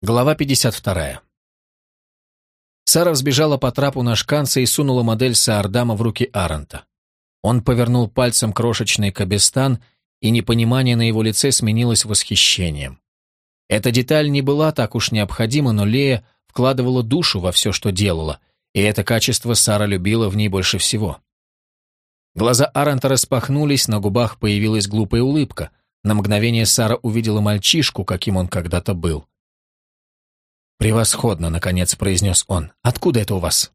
Глава 52. Сара взбежала по трапу на шканце и сунула модель Саардама в руки Аранта. Он повернул пальцем крошечный кабестан, и непонимание на его лице сменилось восхищением. Эта деталь не была так уж необходима, но Лея вкладывала душу во все, что делала, и это качество Сара любила в ней больше всего. Глаза Аранта распахнулись, на губах появилась глупая улыбка. На мгновение Сара увидела мальчишку, каким он когда-то был. «Превосходно», — наконец произнес он. «Откуда это у вас?»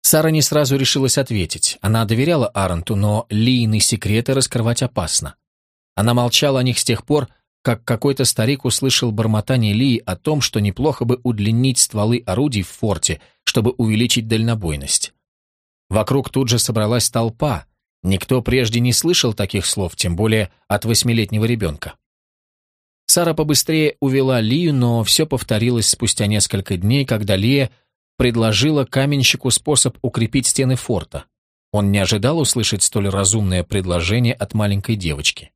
Сара не сразу решилась ответить. Она доверяла Аранту, но Лиины секреты раскрывать опасно. Она молчала о них с тех пор, как какой-то старик услышал бормотание Лии о том, что неплохо бы удлинить стволы орудий в форте, чтобы увеличить дальнобойность. Вокруг тут же собралась толпа. Никто прежде не слышал таких слов, тем более от восьмилетнего ребенка. Сара побыстрее увела Лию, но все повторилось спустя несколько дней, когда Лия предложила каменщику способ укрепить стены форта. Он не ожидал услышать столь разумное предложение от маленькой девочки.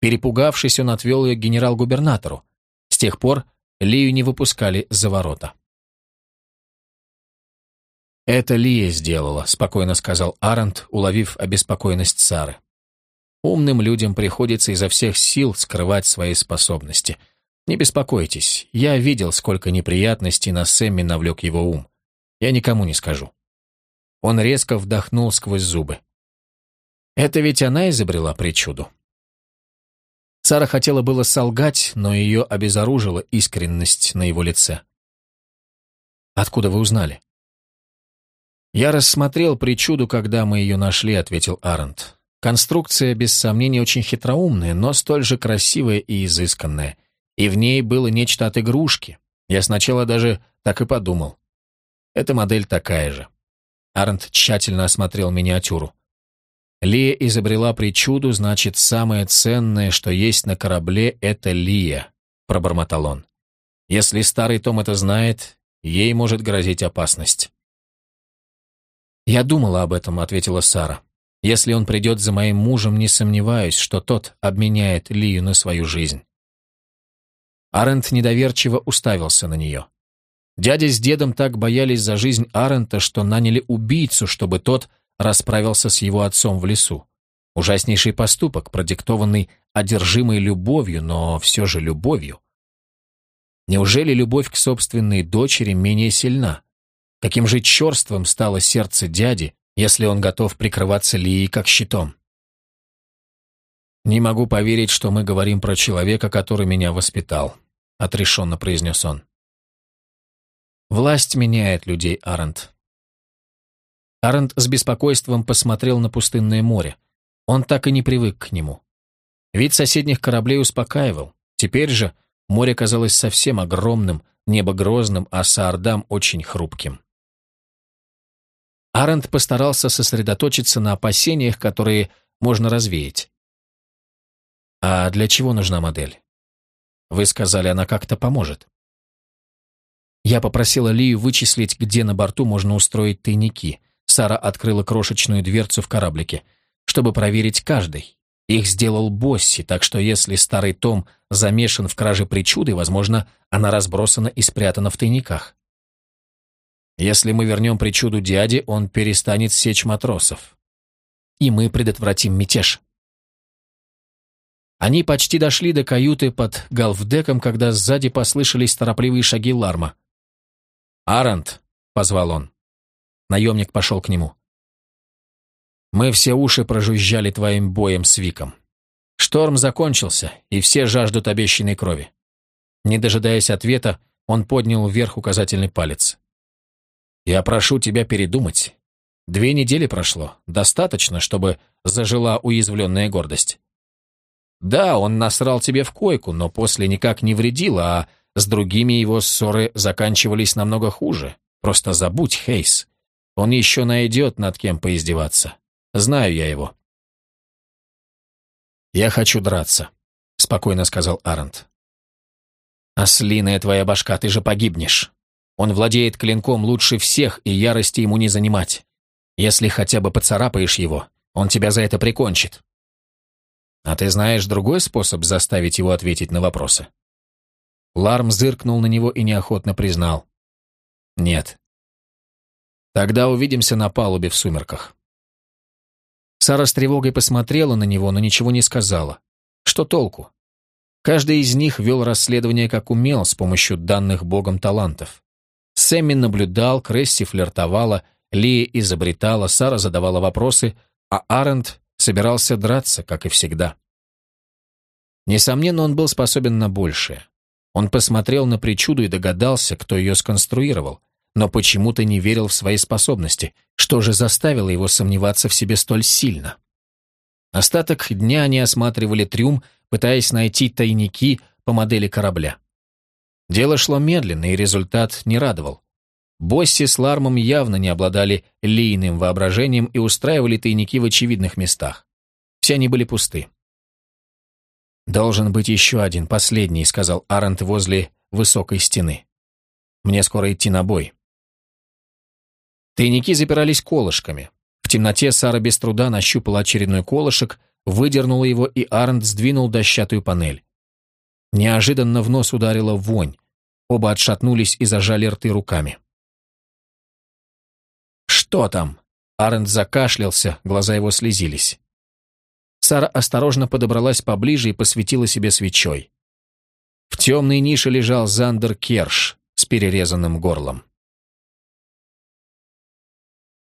Перепугавшись, он отвел ее генерал-губернатору. С тех пор Лию не выпускали за ворота. «Это Лия сделала», — спокойно сказал Арент, уловив обеспокоенность Сары. «Умным людям приходится изо всех сил скрывать свои способности. Не беспокойтесь, я видел, сколько неприятностей на Сэмми навлек его ум. Я никому не скажу». Он резко вдохнул сквозь зубы. «Это ведь она изобрела причуду». Сара хотела было солгать, но ее обезоружила искренность на его лице. «Откуда вы узнали?» «Я рассмотрел причуду, когда мы ее нашли», — ответил Арент. «Конструкция, без сомнения, очень хитроумная, но столь же красивая и изысканная. И в ней было нечто от игрушки. Я сначала даже так и подумал. Эта модель такая же». Арент тщательно осмотрел миниатюру. Лия изобрела причуду, значит, самое ценное, что есть на корабле, это Лия, пробормотал он. Если старый Том это знает, ей может грозить опасность. «Я думала об этом», — ответила Сара. «Если он придет за моим мужем, не сомневаюсь, что тот обменяет Лию на свою жизнь». Арент недоверчиво уставился на нее. Дядя с дедом так боялись за жизнь Арента, что наняли убийцу, чтобы тот расправился с его отцом в лесу. Ужаснейший поступок, продиктованный одержимой любовью, но все же любовью. Неужели любовь к собственной дочери менее сильна? Каким же черством стало сердце дяди, если он готов прикрываться Лией как щитом? «Не могу поверить, что мы говорим про человека, который меня воспитал», — отрешенно произнес он. «Власть меняет людей, Арент. Арент с беспокойством посмотрел на пустынное море. Он так и не привык к нему. Вид соседних кораблей успокаивал. Теперь же море казалось совсем огромным, небо грозным, а Саардам очень хрупким. Арент постарался сосредоточиться на опасениях, которые можно развеять. «А для чего нужна модель?» «Вы сказали, она как-то поможет». Я попросила Лию вычислить, где на борту можно устроить тайники — Сара открыла крошечную дверцу в кораблике, чтобы проверить каждый. Их сделал Босси, так что если старый Том замешан в краже причуды, возможно, она разбросана и спрятана в тайниках. Если мы вернем причуду дяде, он перестанет сечь матросов. И мы предотвратим мятеж. Они почти дошли до каюты под галфдеком, когда сзади послышались торопливые шаги Ларма. «Арант!» — позвал он. Наемник пошел к нему. «Мы все уши прожужжали твоим боем с Виком. Шторм закончился, и все жаждут обещанной крови». Не дожидаясь ответа, он поднял вверх указательный палец. «Я прошу тебя передумать. Две недели прошло. Достаточно, чтобы зажила уязвленная гордость. Да, он насрал тебе в койку, но после никак не вредил, а с другими его ссоры заканчивались намного хуже. Просто забудь, Хейс. Он еще найдет над кем поиздеваться. Знаю я его. «Я хочу драться», — спокойно сказал Арент. «Ослиная твоя башка, ты же погибнешь. Он владеет клинком лучше всех, и ярости ему не занимать. Если хотя бы поцарапаешь его, он тебя за это прикончит». «А ты знаешь другой способ заставить его ответить на вопросы?» Ларм зыркнул на него и неохотно признал. «Нет». «Тогда увидимся на палубе в сумерках». Сара с тревогой посмотрела на него, но ничего не сказала. Что толку? Каждый из них вел расследование как умел с помощью данных богом талантов. Сэмми наблюдал, Кресси флиртовала, Лия изобретала, Сара задавала вопросы, а Арент собирался драться, как и всегда. Несомненно, он был способен на большее. Он посмотрел на причуду и догадался, кто ее сконструировал, но почему-то не верил в свои способности, что же заставило его сомневаться в себе столь сильно. Остаток дня они осматривали трюм, пытаясь найти тайники по модели корабля. Дело шло медленно, и результат не радовал. Босси с Лармом явно не обладали лийным воображением и устраивали тайники в очевидных местах. Все они были пусты. «Должен быть еще один, последний», — сказал Арент возле высокой стены. «Мне скоро идти на бой». Тайники запирались колышками. В темноте Сара без труда нащупала очередной колышек, выдернула его, и Арент сдвинул дощатую панель. Неожиданно в нос ударила вонь. Оба отшатнулись и зажали рты руками. «Что там?» Арент закашлялся, глаза его слезились. Сара осторожно подобралась поближе и посветила себе свечой. В темной нише лежал Зандер Керш с перерезанным горлом.